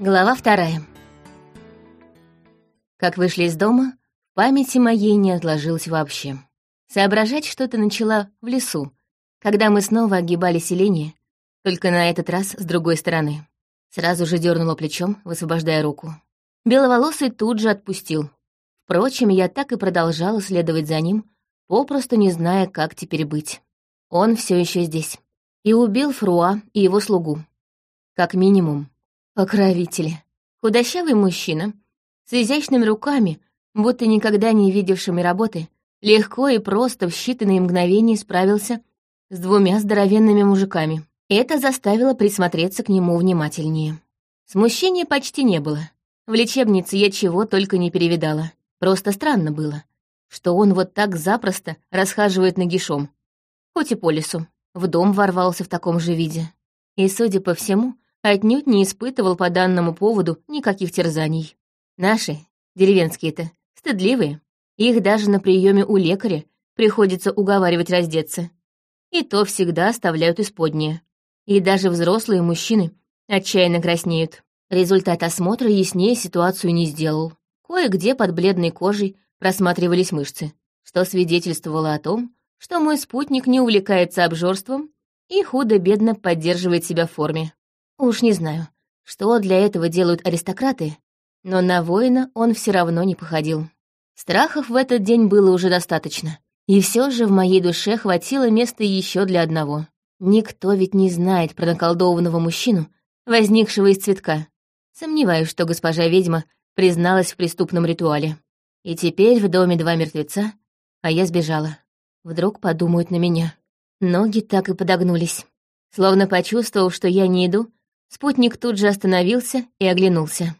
Глава вторая. Как вышли из дома, в памяти моей не отложилось вообще. Соображать что-то начала в лесу, когда мы снова огибали селение, только на этот раз с другой стороны. Сразу же дернула плечом, высвобождая руку. Беловолосый тут же отпустил. Впрочем, я так и продолжала следовать за ним, попросту не зная, как теперь быть. Он все еще здесь. И убил Фруа и его слугу. Как минимум. Покровители. Худощавый мужчина, с изящными руками, будто никогда не видевшими работы, легко и просто в считанные мгновения справился с двумя здоровенными мужиками. Это заставило присмотреться к нему внимательнее. Смущения почти не было. В лечебнице я чего только не перевидала. Просто странно было, что он вот так запросто расхаживает нагишом. Хоть и по лесу. В дом ворвался в таком же виде. И, судя по всему, отнюдь не испытывал по данному поводу никаких терзаний. Наши, деревенские-то, стыдливые. Их даже на приеме у лекаря приходится уговаривать раздеться. И то всегда оставляют исподнее. И даже взрослые мужчины отчаянно краснеют. Результат осмотра яснее ситуацию не сделал. Кое-где под бледной кожей просматривались мышцы, что свидетельствовало о том, что мой спутник не увлекается обжорством и худо-бедно поддерживает себя в форме. Уж не знаю, что для этого делают аристократы, но на воина он все равно не походил. Страхов в этот день было уже достаточно. И все же в моей душе хватило места еще для одного. Никто ведь не знает про наколдованного мужчину, возникшего из цветка. Сомневаюсь, что госпожа ведьма призналась в преступном ритуале. И теперь в доме два мертвеца, а я сбежала. Вдруг подумают на меня. Ноги так и подогнулись. Словно почувствовав, что я не иду, Спутник тут же остановился и оглянулся.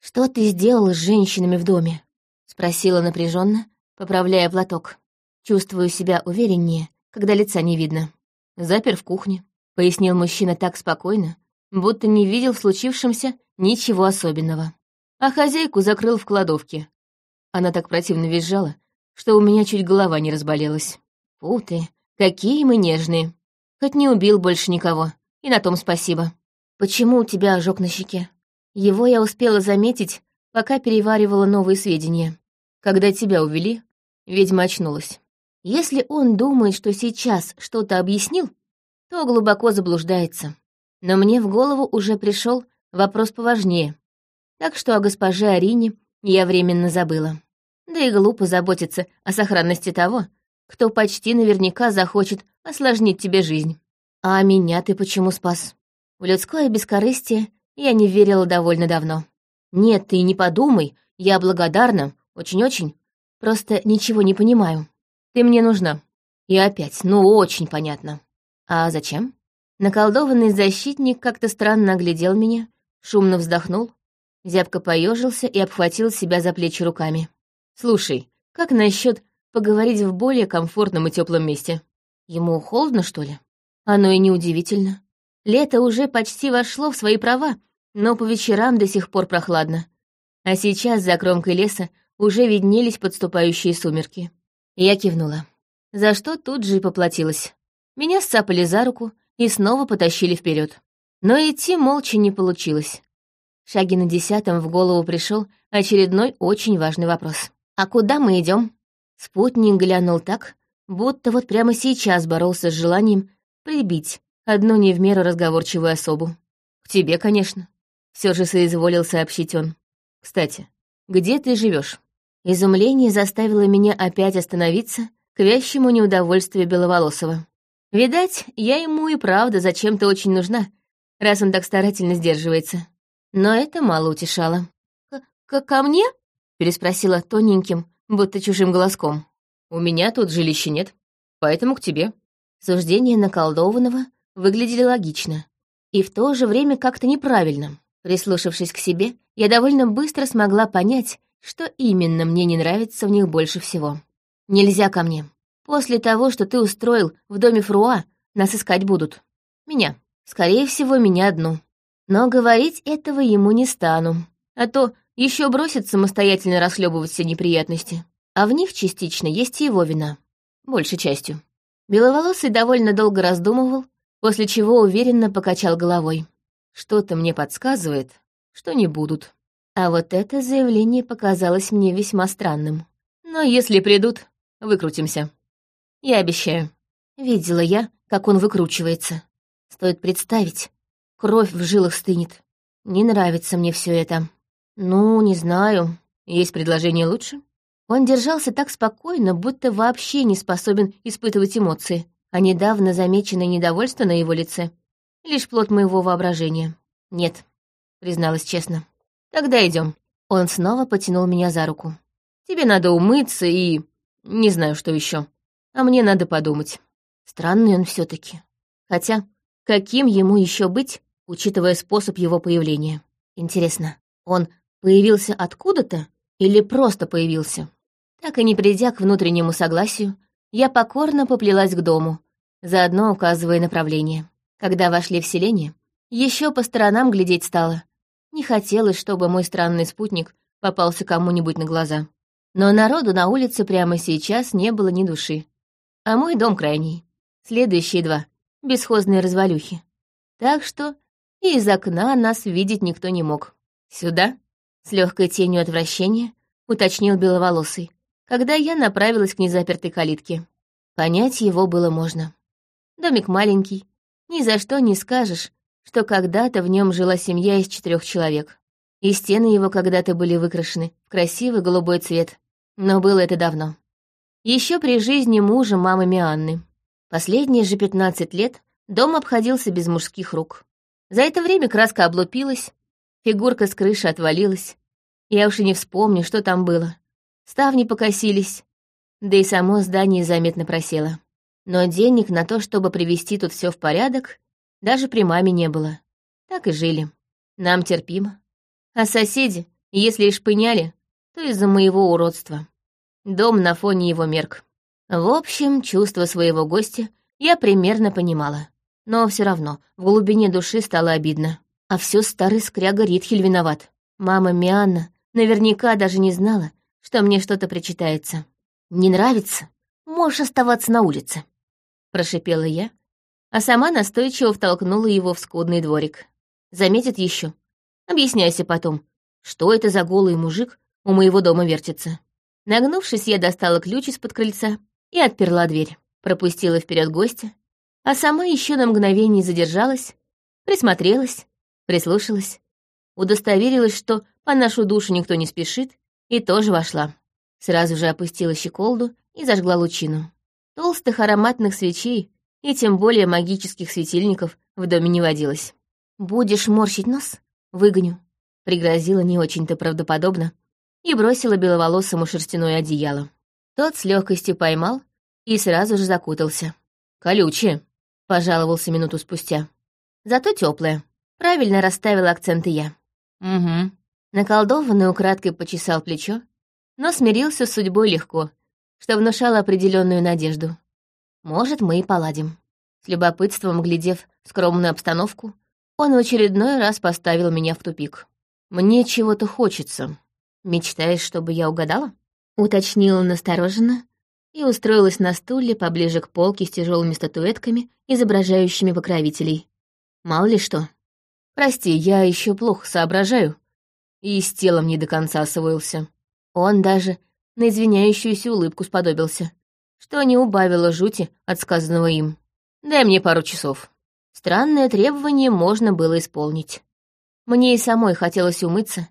«Что ты сделал с женщинами в доме?» — спросила напряженно, поправляя платок. «Чувствую себя увереннее, когда лица не видно». «Запер в кухне», — пояснил мужчина так спокойно, будто не видел в случившемся ничего особенного. А хозяйку закрыл в кладовке. Она так противно визжала, что у меня чуть голова не разболелась. «Фу ты, какие мы нежные! Хоть не убил больше никого, и на том спасибо». «Почему у тебя ожог на щеке?» Его я успела заметить, пока переваривала новые сведения. Когда тебя увели, ведьма очнулась. Если он думает, что сейчас что-то объяснил, то глубоко заблуждается. Но мне в голову уже пришел вопрос поважнее. Так что о госпоже Арине я временно забыла. Да и глупо заботиться о сохранности того, кто почти наверняка захочет осложнить тебе жизнь. А меня ты почему спас? В людское бескорыстие я не верила довольно давно. Нет, ты не подумай, я благодарна, очень-очень. Просто ничего не понимаю. Ты мне нужна. И опять, ну очень понятно. А зачем? Наколдованный защитник как-то странно оглядел меня, шумно вздохнул, зябко поежился и обхватил себя за плечи руками. «Слушай, как насчет поговорить в более комфортном и теплом месте? Ему холодно, что ли? Оно и неудивительно. Лето уже почти вошло в свои права, но по вечерам до сих пор прохладно. А сейчас за кромкой леса уже виднелись подступающие сумерки. Я кивнула. За что тут же и поплатилась. Меня сцапали за руку и снова потащили вперед. Но идти молча не получилось. Шаги на десятом в голову пришел очередной очень важный вопрос. «А куда мы идем? Спутник глянул так, будто вот прямо сейчас боролся с желанием прибить одну не в меру разговорчивую особу. К тебе, конечно. Все же соизволил сообщить он. Кстати, где ты живешь? Изумление заставило меня опять остановиться к вящему неудовольствию Беловолосова. Видать, я ему и правда зачем-то очень нужна, раз он так старательно сдерживается. Но это мало утешало. «К «Ко мне?» — переспросила тоненьким, будто чужим голоском. «У меня тут жилища нет, поэтому к тебе». Суждение наколдованного выглядели логично. И в то же время как-то неправильно. Прислушавшись к себе, я довольно быстро смогла понять, что именно мне не нравится в них больше всего. «Нельзя ко мне. После того, что ты устроил в доме Фруа, нас искать будут. Меня. Скорее всего, меня одну. Но говорить этого ему не стану. А то еще бросит самостоятельно расхлебывать все неприятности. А в них частично есть и его вина. Большей частью. Беловолосый довольно долго раздумывал, после чего уверенно покачал головой. Что-то мне подсказывает, что не будут. А вот это заявление показалось мне весьма странным. Но если придут, выкрутимся. Я обещаю. Видела я, как он выкручивается. Стоит представить, кровь в жилах стынет. Не нравится мне все это. Ну, не знаю. Есть предложение лучше? Он держался так спокойно, будто вообще не способен испытывать эмоции, а недавно замеченное недовольство на его лице — лишь плод моего воображения. Нет, призналась честно. Тогда идем. Он снова потянул меня за руку. Тебе надо умыться и... не знаю, что еще. А мне надо подумать. Странный он все таки Хотя, каким ему еще быть, учитывая способ его появления? Интересно, он появился откуда-то или просто появился? Так и не придя к внутреннему согласию, я покорно поплелась к дому, заодно указывая направление. Когда вошли в селение, еще по сторонам глядеть стало, не хотелось, чтобы мой странный спутник попался кому-нибудь на глаза. Но народу на улице прямо сейчас не было ни души. А мой дом крайний. Следующие два — бесхозные развалюхи. Так что и из окна нас видеть никто не мог. «Сюда?» — с легкой тенью отвращения уточнил беловолосый, когда я направилась к незапертой калитке. Понять его было можно. Домик маленький, ни за что не скажешь, что когда-то в нем жила семья из четырех человек. И стены его когда-то были выкрашены в красивый голубой цвет, но было это давно. Еще при жизни мужа мамы Мианны. Последние же пятнадцать лет дом обходился без мужских рук. За это время краска облупилась, фигурка с крыши отвалилась. Я уж и не вспомню, что там было. Ставни покосились, да и само здание заметно просело. Но денег на то, чтобы привести тут все в порядок, даже при маме не было. Так и жили. Нам терпимо. А соседи, если и шпыняли, то из-за моего уродства. Дом на фоне его мерк. В общем, чувство своего гостя я примерно понимала. Но все равно в глубине души стало обидно. А все старый скряга Ритхель виноват. Мама Мианна наверняка даже не знала, что мне что-то причитается. «Не нравится? Можешь оставаться на улице», — прошипела я, а сама настойчиво втолкнула его в скудный дворик. Заметит еще. Объясняйся потом, что это за голый мужик у моего дома вертится. Нагнувшись, я достала ключ из-под крыльца и отперла дверь, пропустила вперед гостя, а сама еще на мгновение задержалась, присмотрелась, прислушалась, удостоверилась, что по нашу душу никто не спешит, и тоже вошла. Сразу же опустила щеколду и зажгла лучину. Толстых ароматных свечей и тем более магических светильников в доме не водилось. «Будешь морщить нос? Выгоню», — пригрозила не очень-то правдоподобно и бросила беловолосому шерстяное одеяло. Тот с легкостью поймал и сразу же закутался. «Колючее», — пожаловался минуту спустя. «Зато теплое. Правильно расставила акценты я». «Угу». Наколдованный украдкой почесал плечо, но смирился с судьбой легко, что внушало определенную надежду. Может, мы и поладим. С любопытством глядев скромную обстановку, он в очередной раз поставил меня в тупик. «Мне чего-то хочется. Мечтаешь, чтобы я угадала?» Уточнила настороженно и устроилась на стуле поближе к полке с тяжелыми статуэтками, изображающими покровителей. Мало ли что. «Прости, я еще плохо соображаю и с телом не до конца освоился». Он даже на извиняющуюся улыбку сподобился, что не убавило жути от сказанного им. «Дай мне пару часов». Странное требование можно было исполнить. Мне и самой хотелось умыться,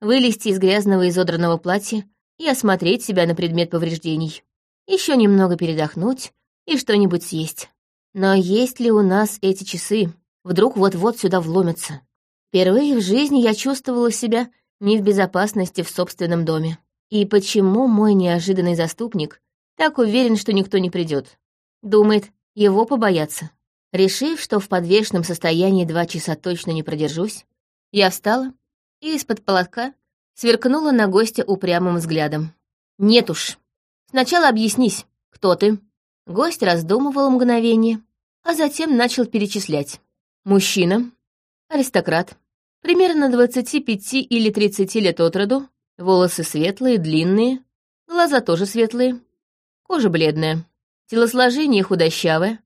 вылезти из грязного изодранного платья и осмотреть себя на предмет повреждений. Еще немного передохнуть и что-нибудь съесть. Но есть ли у нас эти часы? Вдруг вот-вот сюда вломятся. Впервые в жизни я чувствовала себя не в безопасности в собственном доме. И почему мой неожиданный заступник так уверен, что никто не придет. Думает, его побояться. Решив, что в подвешенном состоянии два часа точно не продержусь, я встала и из-под полотка сверкнула на гостя упрямым взглядом. «Нет уж. Сначала объяснись, кто ты?» Гость раздумывал мгновение, а затем начал перечислять. «Мужчина, аристократ, примерно 25 или 30 лет от роду, волосы светлые, длинные, глаза тоже светлые, Кожа бледная, телосложение худощавое,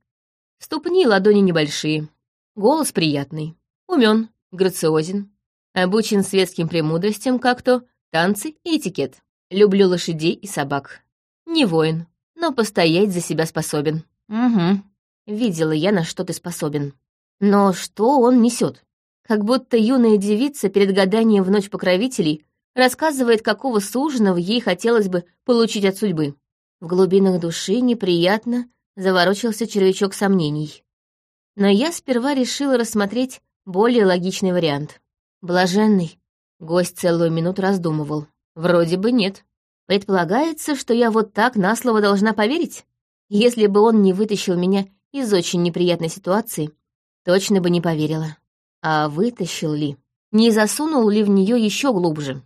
ступни и ладони небольшие, голос приятный, умен, грациозен, Обучен светским премудростям, как то танцы и этикет. Люблю лошадей и собак. Не воин, но постоять за себя способен. Угу. Видела я, на что ты способен. Но что он несет? Как будто юная девица перед гаданием в ночь покровителей рассказывает, какого суженого ей хотелось бы получить от судьбы. В глубинах души неприятно заворочился червячок сомнений. Но я сперва решила рассмотреть более логичный вариант. Блаженный. Гость целую минуту раздумывал. Вроде бы нет. Предполагается, что я вот так на слово должна поверить? Если бы он не вытащил меня из очень неприятной ситуации, точно бы не поверила. А вытащил ли? Не засунул ли в нее еще глубже?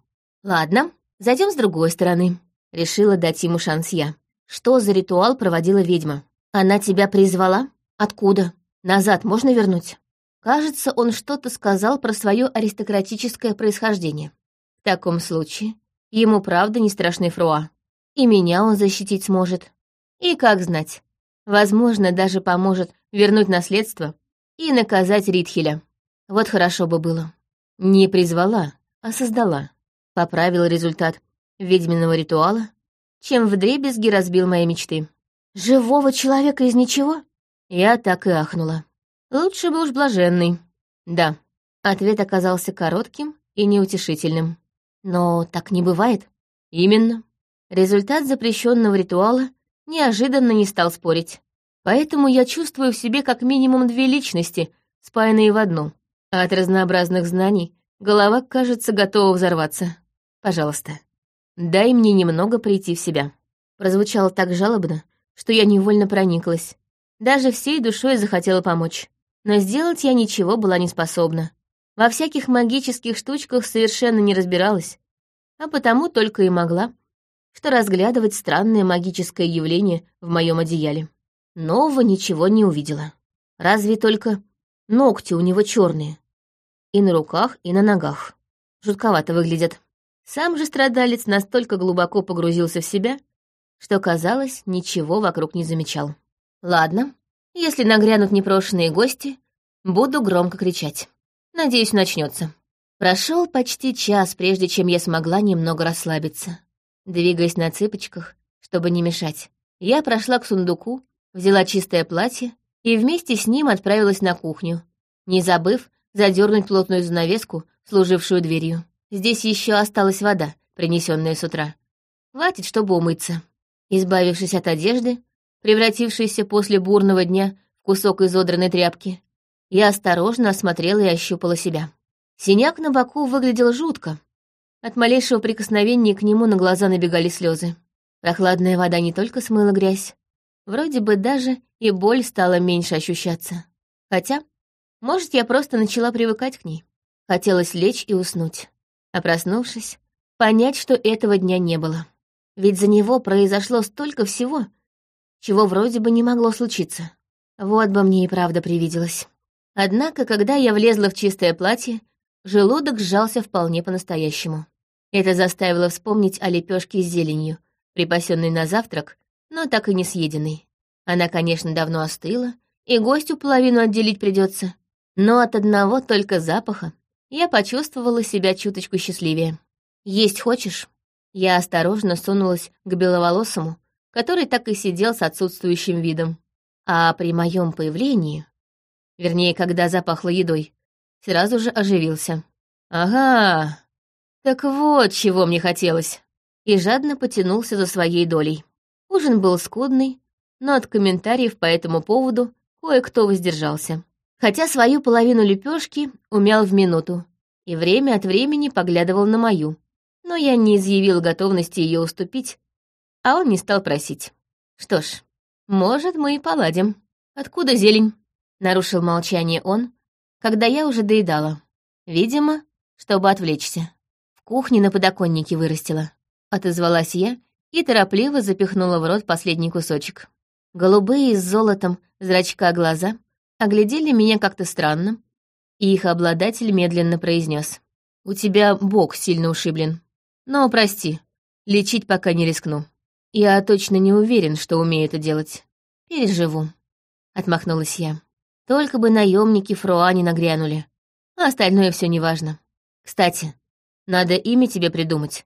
Ладно, зайдем с другой стороны. Решила дать ему шанс я. Что за ритуал проводила ведьма? Она тебя призвала? Откуда? Назад можно вернуть? Кажется, он что-то сказал про свое аристократическое происхождение. В таком случае ему правда не страшны фруа. И меня он защитить сможет. И как знать, возможно, даже поможет вернуть наследство и наказать Ритхеля. Вот хорошо бы было. Не призвала, а создала. Поправила результат ведьминого ритуала, чем вдребезги разбил мои мечты. Живого человека из ничего? Я так и ахнула. Лучше бы уж блаженный. Да, ответ оказался коротким и неутешительным. Но так не бывает. Именно. Результат запрещенного ритуала неожиданно не стал спорить. Поэтому я чувствую в себе как минимум две личности, спаянные в одну. А от разнообразных знаний голова, кажется, готова взорваться. Пожалуйста, дай мне немного прийти в себя. Прозвучало так жалобно, что я невольно прониклась. Даже всей душой захотела помочь но сделать я ничего была не способна. Во всяких магических штучках совершенно не разбиралась, а потому только и могла, что разглядывать странное магическое явление в моем одеяле. Нового ничего не увидела. Разве только ногти у него черные. И на руках, и на ногах. Жутковато выглядят. Сам же страдалец настолько глубоко погрузился в себя, что, казалось, ничего вокруг не замечал. Ладно, если нагрянут непрошенные гости, буду громко кричать. Надеюсь, начнется. Прошел почти час, прежде чем я смогла немного расслабиться. Двигаясь на цыпочках, чтобы не мешать, я прошла к сундуку, взяла чистое платье и вместе с ним отправилась на кухню, не забыв задернуть плотную занавеску, служившую дверью. Здесь еще осталась вода, принесенная с утра. Хватит, чтобы умыться. Избавившись от одежды, превратившийся после бурного дня в кусок изодранной тряпки, я осторожно осмотрела и ощупала себя. Синяк на боку выглядел жутко. От малейшего прикосновения к нему на глаза набегали слезы. Прохладная вода не только смыла грязь, вроде бы даже и боль стала меньше ощущаться. Хотя, может, я просто начала привыкать к ней. Хотелось лечь и уснуть. А проснувшись, понять, что этого дня не было. Ведь за него произошло столько всего, чего вроде бы не могло случиться. Вот бы мне и правда привиделось. Однако, когда я влезла в чистое платье, желудок сжался вполне по-настоящему. Это заставило вспомнить о лепешке с зеленью, припасенной на завтрак, но так и не съеденной. Она, конечно, давно остыла, и гостю половину отделить придется, но от одного только запаха я почувствовала себя чуточку счастливее. «Есть хочешь?» Я осторожно сунулась к беловолосому, который так и сидел с отсутствующим видом. А при моем появлении, вернее, когда запахло едой, сразу же оживился. «Ага, так вот чего мне хотелось!» И жадно потянулся за своей долей. Ужин был скудный, но от комментариев по этому поводу кое-кто воздержался. Хотя свою половину лепешки умял в минуту и время от времени поглядывал на мою, но я не изъявил готовности ее уступить, а он не стал просить. Что ж, может, мы и поладим. Откуда зелень? Нарушил молчание он, когда я уже доедала. Видимо, чтобы отвлечься. В кухне на подоконнике вырастила. Отозвалась я и торопливо запихнула в рот последний кусочек. Голубые с золотом зрачка глаза оглядели меня как-то странно, и их обладатель медленно произнес: «У тебя бок сильно ушиблен. Но, прости, лечить пока не рискну». Я точно не уверен, что умею это делать. Переживу. Отмахнулась я. Только бы наемники Фруа не нагрянули. А остальное все неважно. Кстати, надо имя тебе придумать,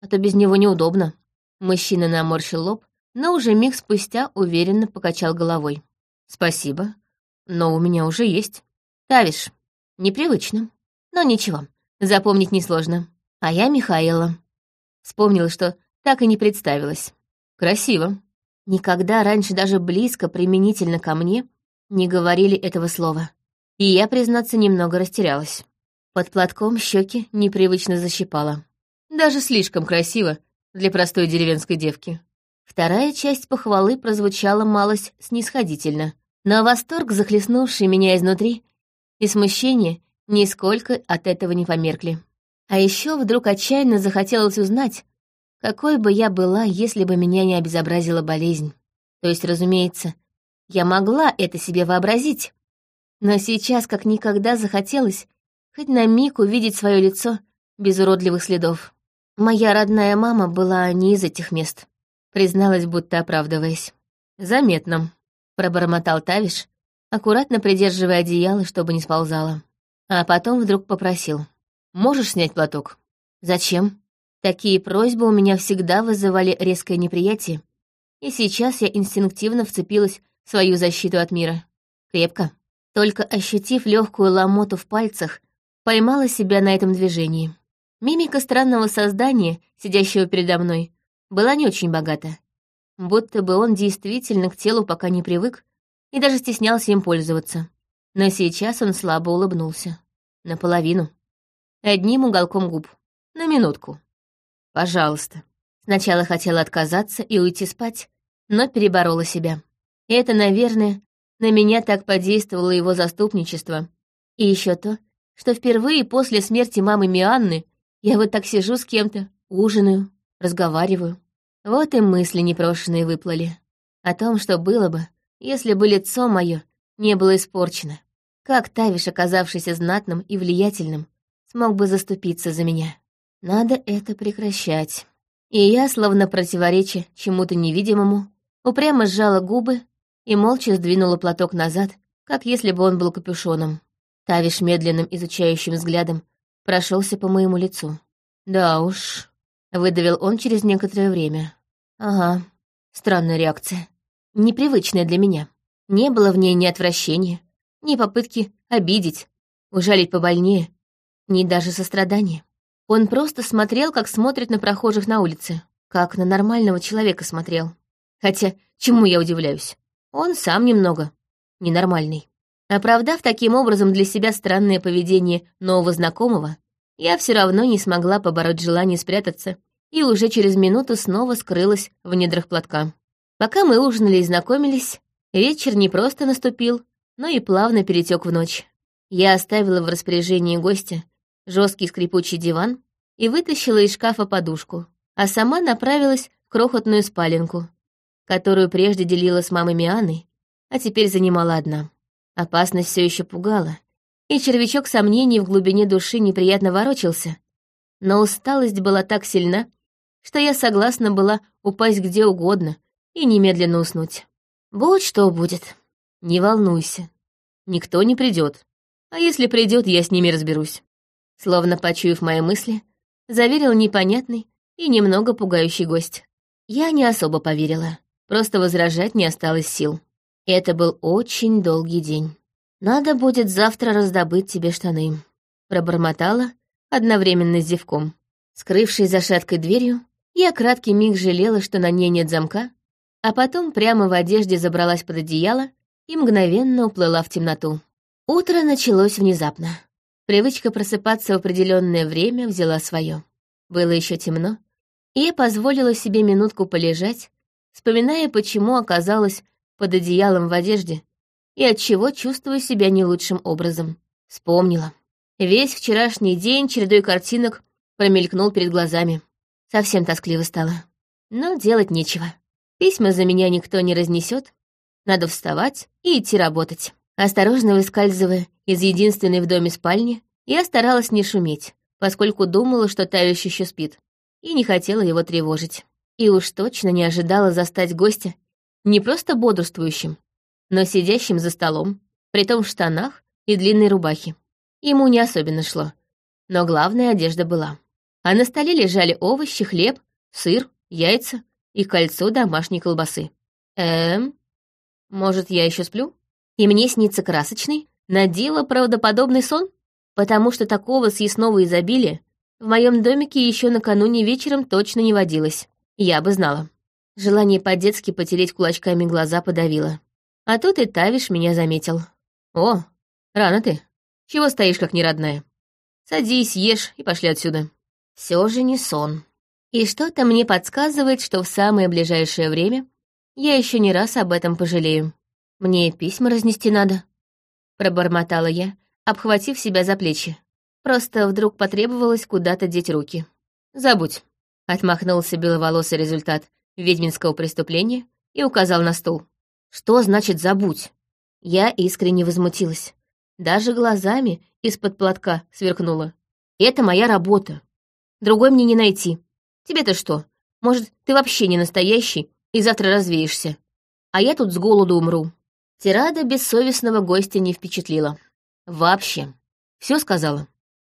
а то без него неудобно». Мужчина наморщил лоб, но уже миг спустя уверенно покачал головой. «Спасибо, но у меня уже есть. Тавиш. Непривычно. Но ничего, запомнить несложно. А я Михаила. Вспомнила, что так и не представилась. Красиво. Никогда раньше даже близко применительно ко мне не говорили этого слова. И я, признаться, немного растерялась. Под платком щеки непривычно защипала. Даже слишком красиво для простой деревенской девки. Вторая часть похвалы прозвучала малость снисходительно, но восторг, захлестнувший меня изнутри, и смущение нисколько от этого не померкли. А еще вдруг отчаянно захотелось узнать, какой бы я была, если бы меня не обезобразила болезнь. То есть, разумеется, я могла это себе вообразить. Но сейчас как никогда захотелось хоть на миг увидеть свое лицо без уродливых следов. Моя родная мама была не из этих мест, призналась, будто оправдываясь. Заметно пробормотал Тавиш, аккуратно придерживая одеяло, чтобы не сползало. А потом вдруг попросил. «Можешь снять платок?» «Зачем?» Такие просьбы у меня всегда вызывали резкое неприятие, и сейчас я инстинктивно вцепилась в свою защиту от мира. Крепко. Только ощутив легкую ломоту в пальцах, поймала себя на этом движении. Мимика странного создания, сидящего передо мной, была не очень богата будто бы он действительно к телу пока не привык и даже стеснялся им пользоваться. Но сейчас он слабо улыбнулся. Наполовину. Одним уголком губ. На минутку. Пожалуйста. Сначала хотела отказаться и уйти спать, но переборола себя. И это, наверное, на меня так подействовало его заступничество. И еще то, что впервые после смерти мамы Мианны я вот так сижу с кем-то, ужинаю, разговариваю. Вот и мысли непрошенные выплыли. О том, что было бы, если бы лицо мое не было испорчено. Как Тавиш, оказавшийся знатным и влиятельным, смог бы заступиться за меня. Надо это прекращать. И я, словно противоречия чему-то невидимому, упрямо сжала губы и молча сдвинула платок назад, как если бы он был капюшоном. Тавиш медленным изучающим взглядом прошелся по моему лицу. Да уж, выдавил он через некоторое время. Ага, странная реакция. Непривычная для меня. Не было в ней ни отвращения, ни попытки обидеть, ужалить побольнее, ни даже сострадания. Он просто смотрел, как смотрит на прохожих на улице, как на нормального человека смотрел. Хотя, чему я удивляюсь? Он сам немного ненормальный. Оправдав таким образом для себя странное поведение нового знакомого, я все равно не смогла побороть желание спрятаться и уже через минуту снова скрылась в недрах платка. Пока мы ужинали и знакомились, вечер не просто наступил, но и плавно перетек в ночь. Я оставила в распоряжении гостя жесткий скрипучий диван и вытащила из шкафа подушку, а сама направилась в крохотную спаленку, которую прежде делила с мамой Мианой, а теперь занимала одна. Опасность все еще пугала, и червячок сомнений в глубине души неприятно ворочался, но усталость была так сильна, что я согласна была упасть где угодно и немедленно уснуть. Вот что будет. Не волнуйся. Никто не придет. А если придет, я с ними разберусь. Словно почуяв мои мысли, заверил непонятный и немного пугающий гость. Я не особо поверила. Просто возражать не осталось сил. Это был очень долгий день. Надо будет завтра раздобыть тебе штаны. Пробормотала, одновременно с зевком. Скрывшись за шаткой дверью, я краткий миг жалела, что на ней нет замка, а потом прямо в одежде забралась под одеяло и мгновенно уплыла в темноту. Утро началось внезапно. Привычка просыпаться в определенное время взяла свое. Было еще темно, и я позволила себе минутку полежать, вспоминая, почему оказалась под одеялом в одежде и отчего чувствую себя не лучшим образом. Вспомнила. Весь вчерашний день чередой картинок промелькнул перед глазами. Совсем тоскливо стало. Но делать нечего. Письма за меня никто не разнесет. Надо вставать и идти работать. Осторожно выскальзывая из единственной в доме спальни, я старалась не шуметь, поскольку думала, что Тавиш еще спит, и не хотела его тревожить. И уж точно не ожидала застать гостя не просто бодрствующим, но сидящим за столом, притом в штанах и длинной рубахе. Ему не особенно шло, Но главная одежда была. А на столе лежали овощи, хлеб, сыр, яйца и кольцо домашней колбасы. Эм, может, я еще сплю? И мне снится красочный, надела правдоподобный сон? Потому что такого съестного изобилия в моем домике еще накануне вечером точно не водилось. Я бы знала. Желание по-детски потереть кулачками глаза подавило. А тут и Тавиш меня заметил. «О, рано ты. Чего стоишь, как неродная? Садись, ешь и пошли отсюда». Все же не сон. И что-то мне подсказывает, что в самое ближайшее время я еще не раз об этом пожалею. Мне письма разнести надо. Пробормотала я, обхватив себя за плечи. Просто вдруг потребовалось куда-то деть руки. «Забудь», — отмахнулся беловолосый результат ведьминского преступления и указал на стул. «Что значит «забудь»?» Я искренне возмутилась. Даже глазами из-под платка сверкнула. «Это моя работа. Другой мне не найти. Тебе-то что? Может, ты вообще не настоящий и завтра развеешься? А я тут с голоду умру». Тирада бессовестного гостя не впечатлила. «Вообще. Все сказала?»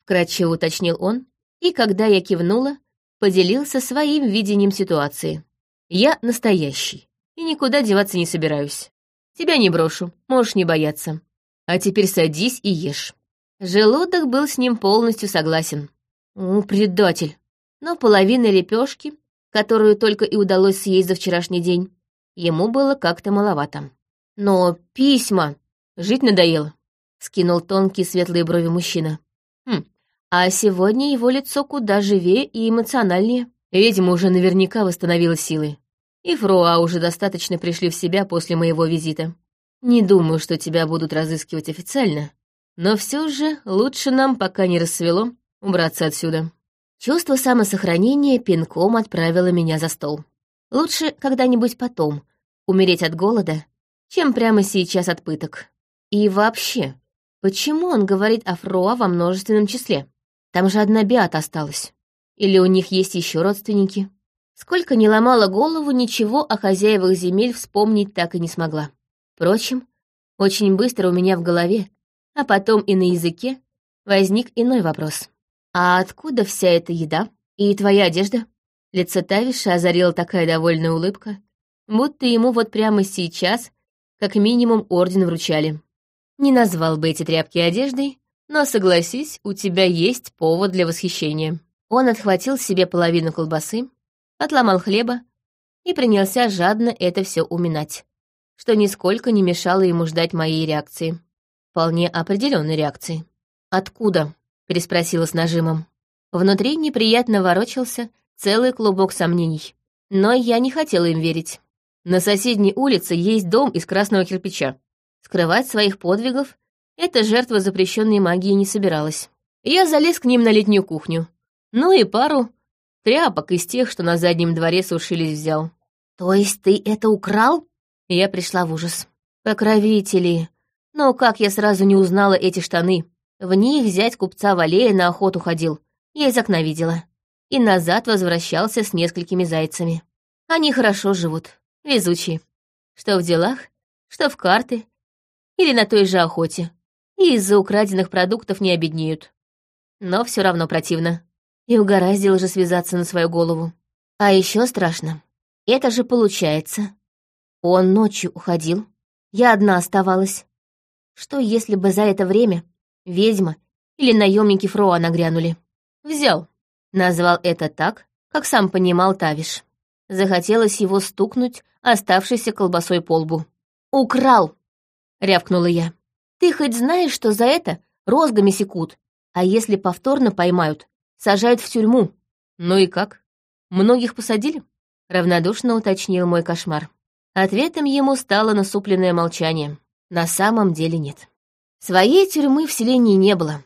Кратчево уточнил он, и когда я кивнула, поделился своим видением ситуации. «Я настоящий, и никуда деваться не собираюсь. Тебя не брошу, можешь не бояться. А теперь садись и ешь». Желудок был с ним полностью согласен. «О, предатель!» Но половины лепешки, которую только и удалось съесть за вчерашний день, ему было как-то маловато. «Но письма! Жить надоело!» — скинул тонкие светлые брови мужчина. «Хм, а сегодня его лицо куда живее и эмоциональнее. Ведьма уже наверняка восстановила силы. И Фроа уже достаточно пришли в себя после моего визита. Не думаю, что тебя будут разыскивать официально, но все же лучше нам, пока не рассвело, убраться отсюда. Чувство самосохранения пинком отправило меня за стол. Лучше когда-нибудь потом умереть от голода, чем прямо сейчас от пыток. И вообще, почему он говорит о Фроа во множественном числе? Там же одна Биата осталась. Или у них есть еще родственники? Сколько не ломала голову, ничего о хозяевах земель вспомнить так и не смогла. Впрочем, очень быстро у меня в голове, а потом и на языке, возник иной вопрос. «А откуда вся эта еда? И твоя одежда?» Лицо Тавиша озарила такая довольная улыбка, будто ему вот прямо сейчас как минимум орден вручали. Не назвал бы эти тряпки одеждой, но, согласись, у тебя есть повод для восхищения». Он отхватил себе половину колбасы, отломал хлеба и принялся жадно это все уминать, что нисколько не мешало ему ждать моей реакции. Вполне определенной реакции. «Откуда?» — переспросила с нажимом. Внутри неприятно ворочался целый клубок сомнений. Но я не хотела им верить. На соседней улице есть дом из красного кирпича. Скрывать своих подвигов эта жертва запрещенной магии не собиралась. Я залез к ним на летнюю кухню. Ну и пару тряпок из тех, что на заднем дворе сушились, взял. «То есть ты это украл?» Я пришла в ужас. «Покровители! Но как я сразу не узнала эти штаны? В них взять купца Валея на охоту ходил. Я из окна видела. И назад возвращался с несколькими зайцами. Они хорошо живут, везучие. Что в делах, что в карты. Или на той же охоте и из-за украденных продуктов не обеднеют. Но все равно противно. И угораздило же связаться на свою голову. А еще страшно. Это же получается. Он ночью уходил. Я одна оставалась. Что, если бы за это время ведьма или наемники Фроа нагрянули? Взял. Назвал это так, как сам понимал Тавиш. Захотелось его стукнуть оставшейся колбасой по лбу. «Украл!» — рявкнула я. Ты хоть знаешь, что за это розгами секут, а если повторно поймают, сажают в тюрьму? Ну и как? Многих посадили? Равнодушно уточнил мой кошмар. Ответом ему стало насупленное молчание. На самом деле нет. Своей тюрьмы в селении не было.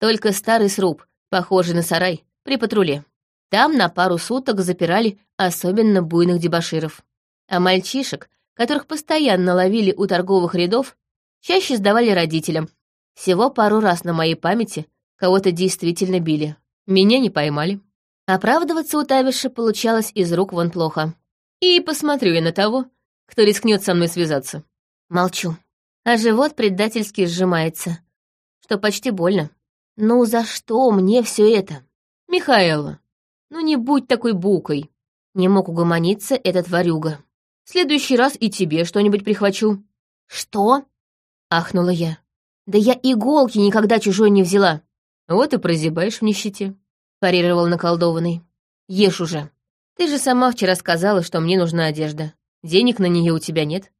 Только старый сруб, похожий на сарай, при патруле. Там на пару суток запирали особенно буйных дебоширов. А мальчишек, которых постоянно ловили у торговых рядов, чаще сдавали родителям. Всего пару раз на моей памяти кого-то действительно били. Меня не поймали. Оправдываться у Тавиша получалось из рук вон плохо. И посмотрю я на того, кто рискнет со мной связаться. Молчу. А живот предательски сжимается, что почти больно. Ну за что мне все это? Михаэла, ну не будь такой букой. Не мог угомониться этот ворюга. В следующий раз и тебе что-нибудь прихвачу. Что? Ахнула я. Да я иголки никогда чужой не взяла. Вот и прозябаешь в нищете, парировал наколдованный. Ешь уже. Ты же сама вчера сказала, что мне нужна одежда. Денег на нее у тебя нет.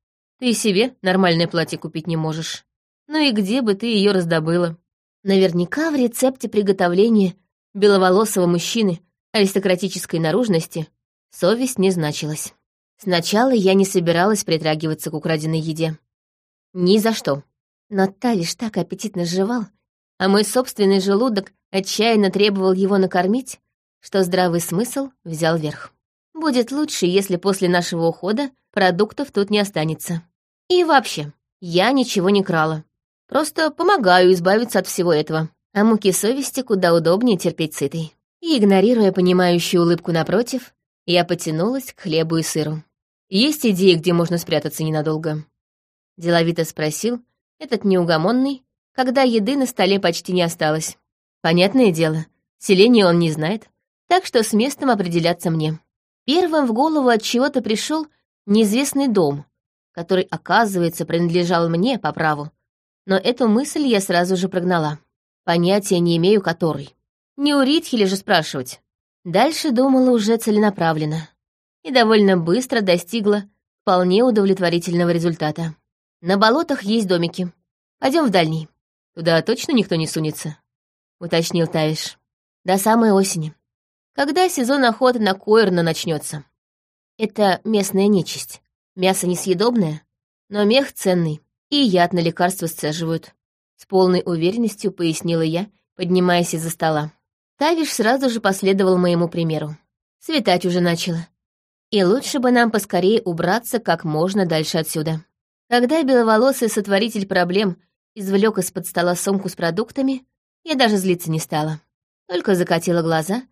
Ты и себе нормальное платье купить не можешь. Ну и где бы ты ее раздобыла? Наверняка в рецепте приготовления беловолосого мужчины аристократической наружности совесть не значилась. Сначала я не собиралась притрагиваться к украденной еде. Ни за что. Но так аппетитно жевал, а мой собственный желудок отчаянно требовал его накормить, что здравый смысл взял верх. Будет лучше, если после нашего ухода продуктов тут не останется. И вообще, я ничего не крала. Просто помогаю избавиться от всего этого. А муки совести куда удобнее терпеть сытой. И, игнорируя понимающую улыбку напротив, я потянулась к хлебу и сыру. «Есть идеи, где можно спрятаться ненадолго?» Деловито спросил этот неугомонный, когда еды на столе почти не осталось. Понятное дело, селение он не знает, так что с местом определяться мне. Первым в голову от чего-то пришел неизвестный дом, который, оказывается, принадлежал мне по праву. Но эту мысль я сразу же прогнала. Понятия не имею, который. Не у Ритхеля же спрашивать. Дальше думала уже целенаправленно. И довольно быстро достигла вполне удовлетворительного результата. На болотах есть домики. Пойдем в дальний. Туда точно никто не сунется, уточнил Тавиш. До самой осени. Когда сезон охоты на Койерна начнется. Это местная нечисть. Мясо несъедобное, но мех ценный, и яд на лекарства сцеживают. С полной уверенностью пояснила я, поднимаясь из-за стола. Тавиш сразу же последовал моему примеру. Светать уже начало. И лучше бы нам поскорее убраться как можно дальше отсюда. Когда беловолосый сотворитель проблем извлек из-под стола сумку с продуктами, я даже злиться не стала. Только закатила глаза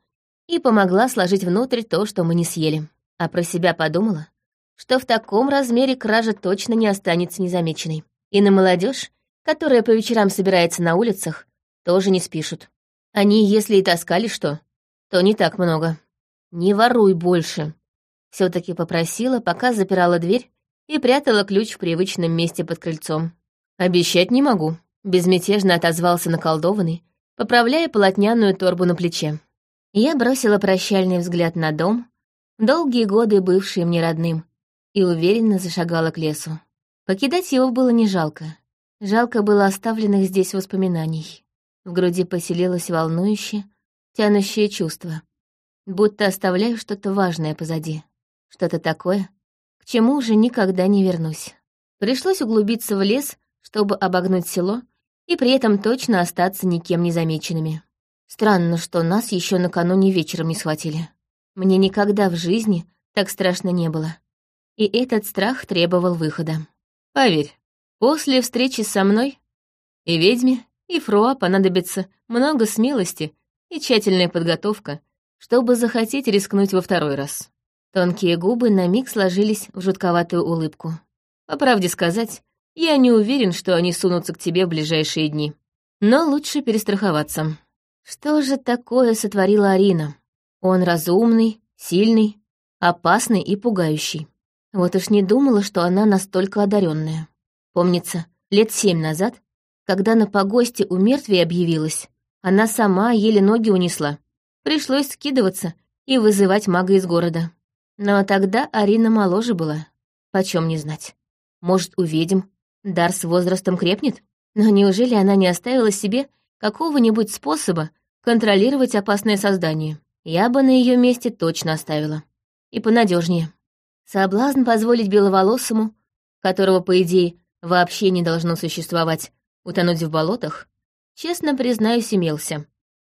и помогла сложить внутрь то, что мы не съели. А про себя подумала, что в таком размере кража точно не останется незамеченной. И на молодежь, которая по вечерам собирается на улицах, тоже не спишут. Они, если и таскали что, то не так много. Не воруй больше. все таки попросила, пока запирала дверь и прятала ключ в привычном месте под крыльцом. Обещать не могу. Безмятежно отозвался наколдованный, поправляя полотняную торбу на плече. Я бросила прощальный взгляд на дом, долгие годы бывший мне родным, и уверенно зашагала к лесу. Покидать его было не жалко. Жалко было оставленных здесь воспоминаний. В груди поселилось волнующее, тянущее чувство. Будто оставляю что-то важное позади. Что-то такое, к чему уже никогда не вернусь. Пришлось углубиться в лес, чтобы обогнуть село и при этом точно остаться никем не замеченными. Странно, что нас еще накануне вечером не схватили. Мне никогда в жизни так страшно не было. И этот страх требовал выхода. Поверь, после встречи со мной и ведьме, и Фруа понадобится много смелости и тщательная подготовка, чтобы захотеть рискнуть во второй раз. Тонкие губы на миг сложились в жутковатую улыбку. По правде сказать, я не уверен, что они сунутся к тебе в ближайшие дни. Но лучше перестраховаться. Что же такое сотворила Арина? Он разумный, сильный, опасный и пугающий. Вот уж не думала, что она настолько одаренная. Помнится, лет семь назад когда на погосте у мертвей объявилась, она сама еле ноги унесла. Пришлось скидываться и вызывать мага из города. Но тогда Арина моложе была. Почем не знать. Может, увидим, дар с возрастом крепнет? Но неужели она не оставила себе какого-нибудь способа контролировать опасное создание? Я бы на ее месте точно оставила. И понадежнее. Соблазн позволить беловолосому, которого, по идее, вообще не должно существовать, Утонуть в болотах, честно признаюсь, имелся.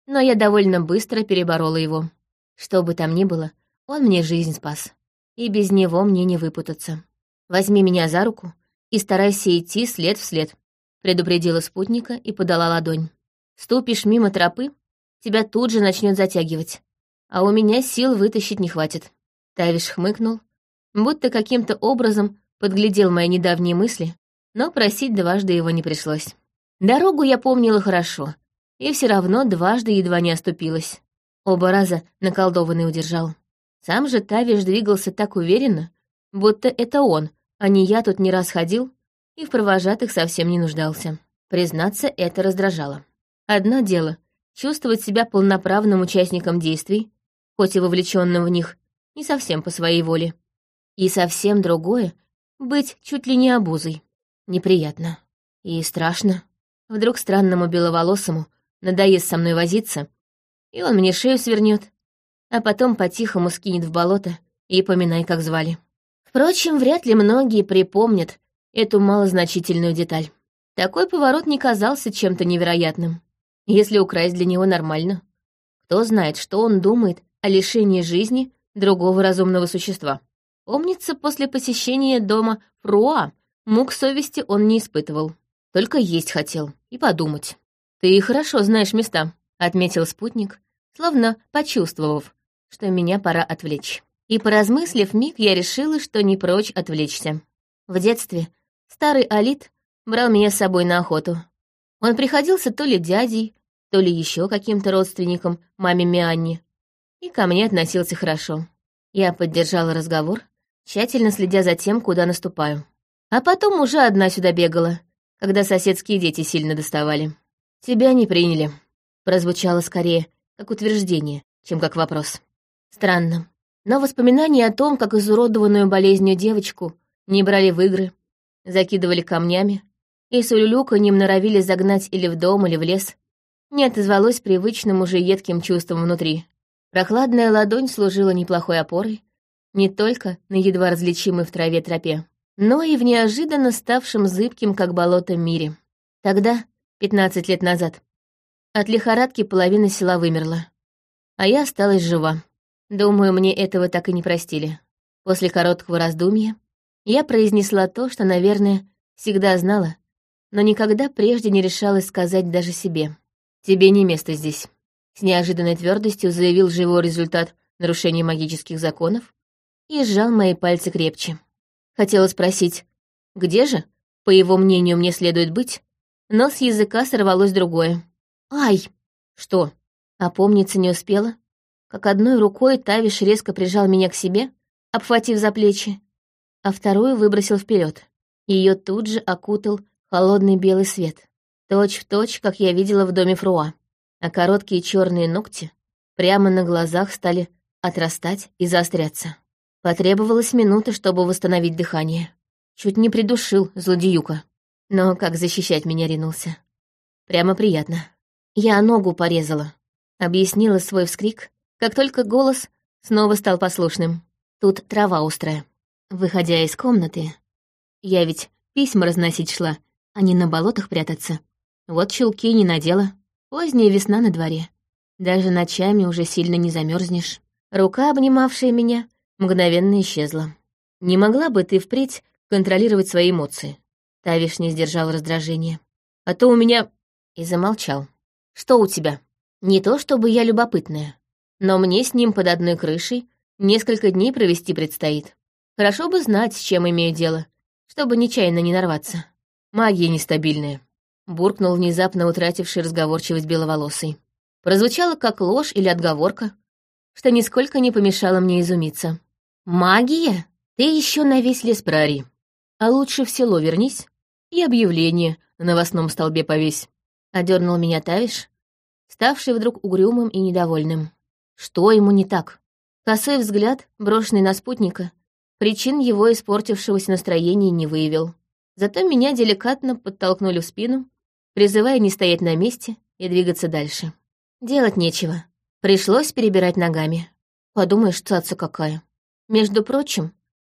Но я довольно быстро переборола его. Что бы там ни было, он мне жизнь спас. И без него мне не выпутаться. Возьми меня за руку и старайся идти след в след, предупредила спутника и подала ладонь. Ступишь мимо тропы, тебя тут же начнет затягивать. А у меня сил вытащить не хватит. Тавиш хмыкнул, будто каким-то образом подглядел мои недавние мысли, но просить дважды его не пришлось. Дорогу я помнила хорошо, и все равно дважды едва не оступилась. Оба раза наколдованный удержал. Сам же Тавиш двигался так уверенно, будто это он, а не я тут не раз ходил и в провожатых совсем не нуждался. Признаться, это раздражало. Одно дело — чувствовать себя полноправным участником действий, хоть и вовлеченным в них, не совсем по своей воле. И совсем другое — быть чуть ли не обузой. Неприятно. И страшно. Вдруг странному беловолосому надоест со мной возиться, и он мне шею свернет, а потом по-тихому скинет в болото и поминай, как звали. Впрочем, вряд ли многие припомнят эту малозначительную деталь. Такой поворот не казался чем-то невероятным. Если украсть для него нормально. Кто знает, что он думает о лишении жизни другого разумного существа. Помнится, после посещения дома Фруа мук совести он не испытывал. Только есть хотел и подумать. «Ты хорошо знаешь места», — отметил спутник, словно почувствовав, что меня пора отвлечь. И, поразмыслив миг, я решила, что не прочь отвлечься. В детстве старый Алит брал меня с собой на охоту. Он приходился то ли дядей, то ли еще каким-то родственником маме Мианни, и ко мне относился хорошо. Я поддержала разговор, тщательно следя за тем, куда наступаю. А потом уже одна сюда бегала, когда соседские дети сильно доставали. «Тебя не приняли», — прозвучало скорее как утверждение, чем как вопрос. Странно. Но воспоминания о том, как изуродованную болезнью девочку не брали в игры, закидывали камнями и с улюлюканьем норовили загнать или в дом, или в лес, не отозвалось привычным уже едким чувством внутри. Прохладная ладонь служила неплохой опорой, не только на едва различимой в траве тропе, но и в неожиданно ставшем зыбким, как болото, мире. Тогда, пятнадцать лет назад, от лихорадки половина села вымерла, а я осталась жива. Думаю, мне этого так и не простили. После короткого раздумья я произнесла то, что, наверное, всегда знала, но никогда прежде не решалась сказать даже себе. «Тебе не место здесь», — с неожиданной твердостью заявил живой результат нарушения магических законов и сжал мои пальцы крепче. Хотела спросить, где же, по его мнению, мне следует быть, но с языка сорвалось другое. «Ай!» «Что?» Опомниться не успела, как одной рукой Тавиш резко прижал меня к себе, обхватив за плечи, а вторую выбросил вперед. Ее тут же окутал холодный белый свет, точь в точь, как я видела в доме Фруа, а короткие черные ногти прямо на глазах стали отрастать и заостряться. Потребовалась минута, чтобы восстановить дыхание. Чуть не придушил злодеюка. Но как защищать меня ринулся. Прямо приятно. Я ногу порезала. Объяснила свой вскрик, как только голос снова стал послушным. Тут трава острая. Выходя из комнаты, я ведь письма разносить шла, а не на болотах прятаться. Вот чулки не надела. Поздняя весна на дворе. Даже ночами уже сильно не замерзнешь. Рука, обнимавшая меня, мгновенно исчезла. «Не могла бы ты впредь контролировать свои эмоции?» Тавиш не сдержал раздражения. «А то у меня...» И замолчал. «Что у тебя?» «Не то чтобы я любопытная, но мне с ним под одной крышей несколько дней провести предстоит. Хорошо бы знать, с чем имею дело, чтобы нечаянно не нарваться. Магия нестабильная», — буркнул внезапно утративший разговорчивость беловолосый. Прозвучало как ложь или отговорка, что нисколько не помешало мне изумиться. «Магия? Ты еще на весь лес прори. А лучше в село вернись и объявление на новостном столбе повесь». Одернул меня Тавиш, ставший вдруг угрюмым и недовольным. Что ему не так? Косой взгляд, брошенный на спутника, причин его испортившегося настроения не выявил. Зато меня деликатно подтолкнули в спину, призывая не стоять на месте и двигаться дальше. Делать нечего. Пришлось перебирать ногами. Подумаешь, цаца какая. Между прочим,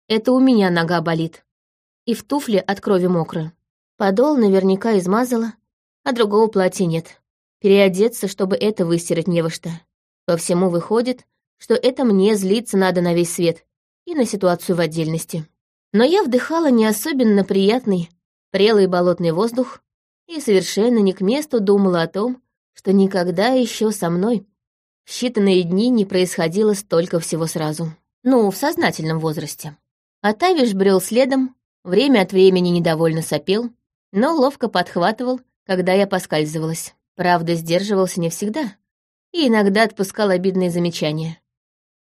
это у меня нога болит. И в туфле от крови мокро. Подол наверняка измазала, а другого платья нет. Переодеться, чтобы это выстирать не во что. По всему выходит, что это мне злиться надо на весь свет и на ситуацию в отдельности. Но я вдыхала не особенно приятный, прелый болотный воздух и совершенно не к месту думала о том, что никогда еще со мной в считанные дни не происходило столько всего сразу. Ну, в сознательном возрасте. А Тавиш брел следом, время от времени недовольно сопел, но ловко подхватывал, когда я поскальзывалась. Правда, сдерживался не всегда и иногда отпускал обидные замечания.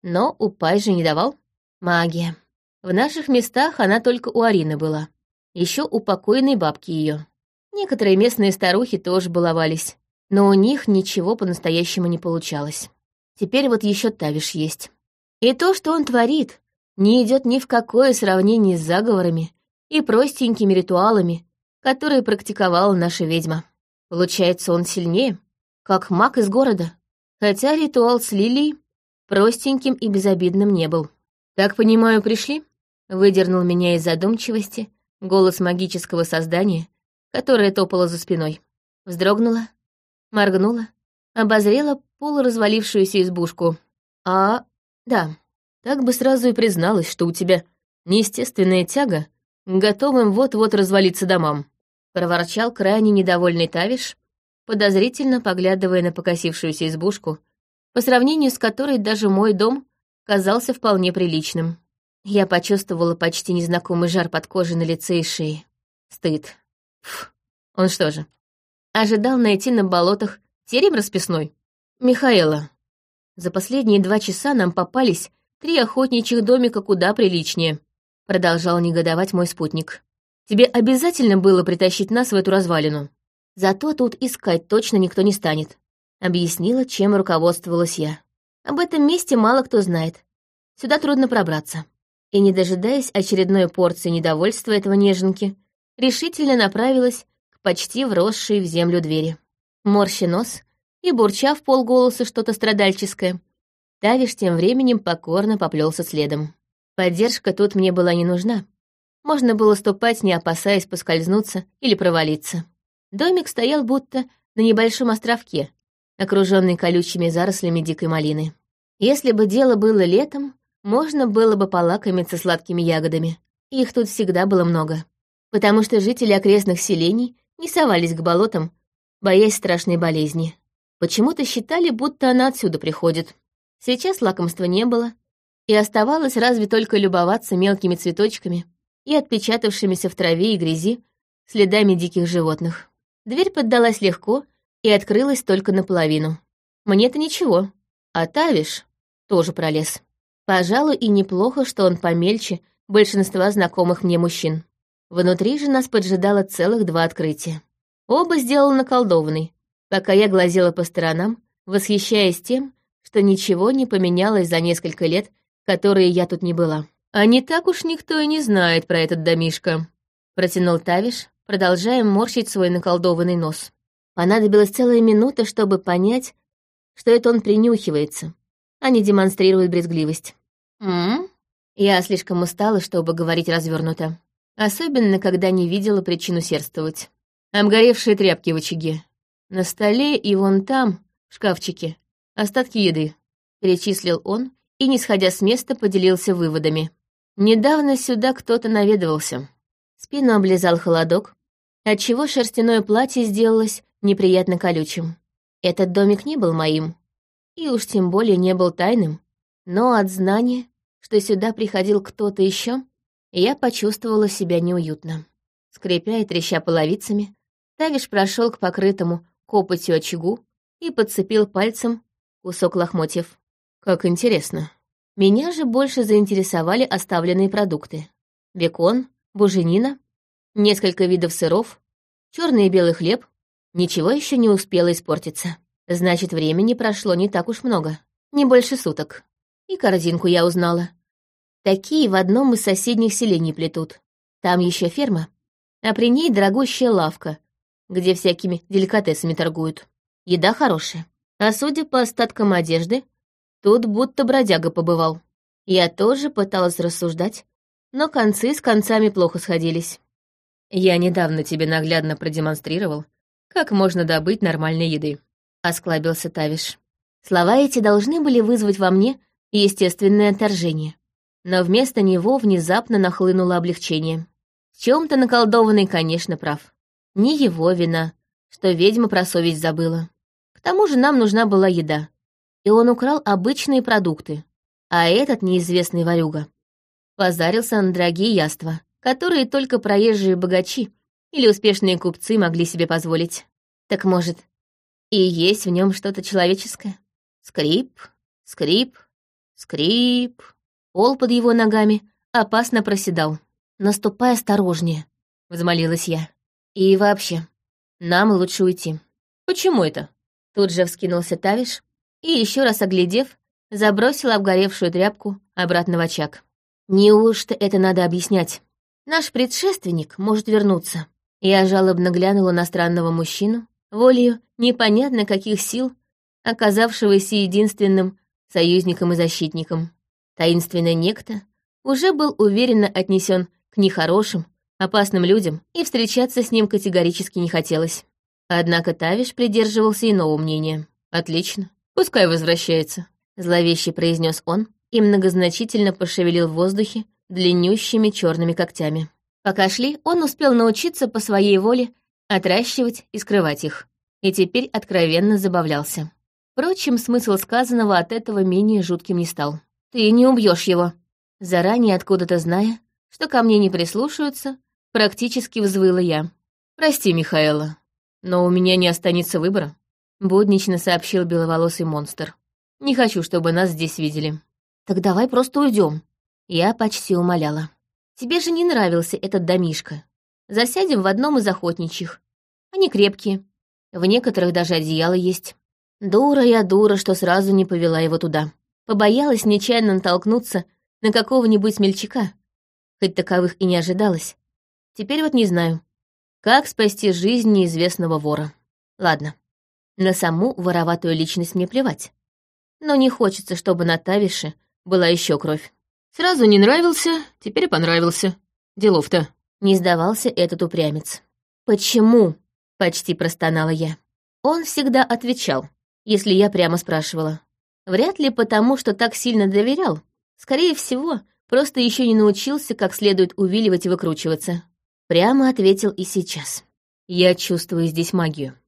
Но упай же не давал. Магия. В наших местах она только у Арины была. Еще у покойной бабки ее. Некоторые местные старухи тоже баловались, но у них ничего по-настоящему не получалось. Теперь вот еще Тавиш есть. И то, что он творит, не идет ни в какое сравнение с заговорами и простенькими ритуалами, которые практиковала наша ведьма. Получается, он сильнее, как маг из города, хотя ритуал с Лилией простеньким и безобидным не был. «Так понимаю, пришли?» Выдернул меня из задумчивости голос магического создания, которое топало за спиной. Вздрогнула, моргнула, обозрела полуразвалившуюся избушку. А, да, так бы сразу и призналась, что у тебя неестественная тяга готовым вот-вот развалиться домам. Проворчал крайне недовольный Тавиш, подозрительно поглядывая на покосившуюся избушку, по сравнению с которой даже мой дом казался вполне приличным. Я почувствовала почти незнакомый жар под кожей на лице и шее. Стыд. Фу. Он что же, ожидал найти на болотах терем расписной? Михаэла, за последние два часа нам попались три охотничьих домика куда приличнее. Продолжал негодовать мой спутник. Тебе обязательно было притащить нас в эту развалину. Зато тут искать точно никто не станет. Объяснила, чем руководствовалась я. Об этом месте мало кто знает. Сюда трудно пробраться и, не дожидаясь очередной порции недовольства этого неженки, решительно направилась к почти вросшей в землю двери. Морщи нос и, бурча в полголоса что-то страдальческое, Тавиш тем временем покорно поплелся следом. Поддержка тут мне была не нужна. Можно было ступать, не опасаясь поскользнуться или провалиться. Домик стоял будто на небольшом островке, окруженный колючими зарослями дикой малины. Если бы дело было летом, можно было бы полакомиться сладкими ягодами. Их тут всегда было много. Потому что жители окрестных селений не совались к болотам, боясь страшной болезни. Почему-то считали, будто она отсюда приходит. Сейчас лакомства не было, и оставалось разве только любоваться мелкими цветочками и отпечатавшимися в траве и грязи следами диких животных. Дверь поддалась легко и открылась только наполовину. Мне-то ничего, а Тавиш тоже пролез. Пожалуй, и неплохо, что он помельче большинства знакомых мне мужчин. Внутри же нас поджидало целых два открытия. Оба сделал наколдованный, пока я глазела по сторонам, восхищаясь тем, что ничего не поменялось за несколько лет, которые я тут не была. «А не так уж никто и не знает про этот домишко», — протянул Тавиш, продолжая морщить свой наколдованный нос. Понадобилась целая минута, чтобы понять, что это он принюхивается, они демонстрируют брезгливость. М? Я слишком устала, чтобы говорить развернуто. Особенно, когда не видела причину сердствовать. Обгоревшие тряпки в очаге. На столе и вон там, в шкафчике, остатки еды. Перечислил он и, не сходя с места, поделился выводами. Недавно сюда кто-то наведывался. Спину облизал холодок, отчего шерстяное платье сделалось неприятно колючим. Этот домик не был моим, и уж тем более не был тайным, но от знания, что сюда приходил кто-то еще, я почувствовала себя неуютно. Скрипя и треща половицами, Тавиш прошел к покрытому копотью очагу и подцепил пальцем кусок лохмотьев. Как интересно. Меня же больше заинтересовали оставленные продукты. Бекон, буженина, несколько видов сыров, черный и белый хлеб. Ничего еще не успело испортиться. Значит, времени прошло не так уж много, не больше суток. И корзинку я узнала. Такие в одном из соседних селений плетут. Там еще ферма, а при ней дорогущая лавка, где всякими деликатесами торгуют. Еда хорошая. А судя по остаткам одежды, тут будто бродяга побывал. Я тоже пыталась рассуждать, но концы с концами плохо сходились. Я недавно тебе наглядно продемонстрировал, как можно добыть нормальной еды осклабился Тавиш. Слова эти должны были вызвать во мне естественное отторжение. Но вместо него внезапно нахлынуло облегчение. В чем-то наколдованный, конечно, прав. Не его вина, что ведьма про совесть забыла. К тому же нам нужна была еда. И он украл обычные продукты. А этот неизвестный ворюга позарился на дорогие яства, которые только проезжие богачи или успешные купцы могли себе позволить. Так может, И есть в нем что-то человеческое. Скрип, скрип, скрип. Пол под его ногами опасно проседал. «Наступай осторожнее», — взмолилась я. «И вообще, нам лучше уйти». «Почему это?» Тут же вскинулся Тавиш и, еще раз оглядев, забросил обгоревшую тряпку обратно в очаг. «Неужто это надо объяснять? Наш предшественник может вернуться». Я жалобно глянула на странного мужчину, волею непонятно каких сил, оказавшегося единственным союзником и защитником. Таинственный некто уже был уверенно отнесен к нехорошим, опасным людям, и встречаться с ним категорически не хотелось. Однако Тавиш придерживался иного мнения. «Отлично, пускай возвращается», — зловеще произнес он и многозначительно пошевелил в воздухе длиннющими черными когтями. Пока шли, он успел научиться по своей воле отращивать и скрывать их, и теперь откровенно забавлялся. Впрочем, смысл сказанного от этого менее жутким не стал. «Ты не убьешь его», заранее откуда-то зная, что ко мне не прислушаются, практически взвыла я. «Прости, Михаэла, но у меня не останется выбора», — буднично сообщил беловолосый монстр. «Не хочу, чтобы нас здесь видели». «Так давай просто уйдем. Я почти умоляла. «Тебе же не нравился этот домишко. Засядем в одном из охотничьих. Они крепкие. В некоторых даже одеяло есть. Дура я дура, что сразу не повела его туда. Побоялась нечаянно натолкнуться на какого-нибудь смельчака, хоть таковых и не ожидалось. Теперь вот не знаю, как спасти жизнь неизвестного вора. Ладно, на саму вороватую личность мне плевать. Но не хочется, чтобы на Тавише была еще кровь. Сразу не нравился, теперь понравился. Делов-то. Не сдавался этот упрямец. «Почему?» — почти простонала я. Он всегда отвечал, если я прямо спрашивала. Вряд ли потому, что так сильно доверял, Скорее всего, просто еще не научился как следует увиливать и выкручиваться. Прямо ответил и сейчас. Я чувствую здесь магию.